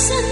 listen.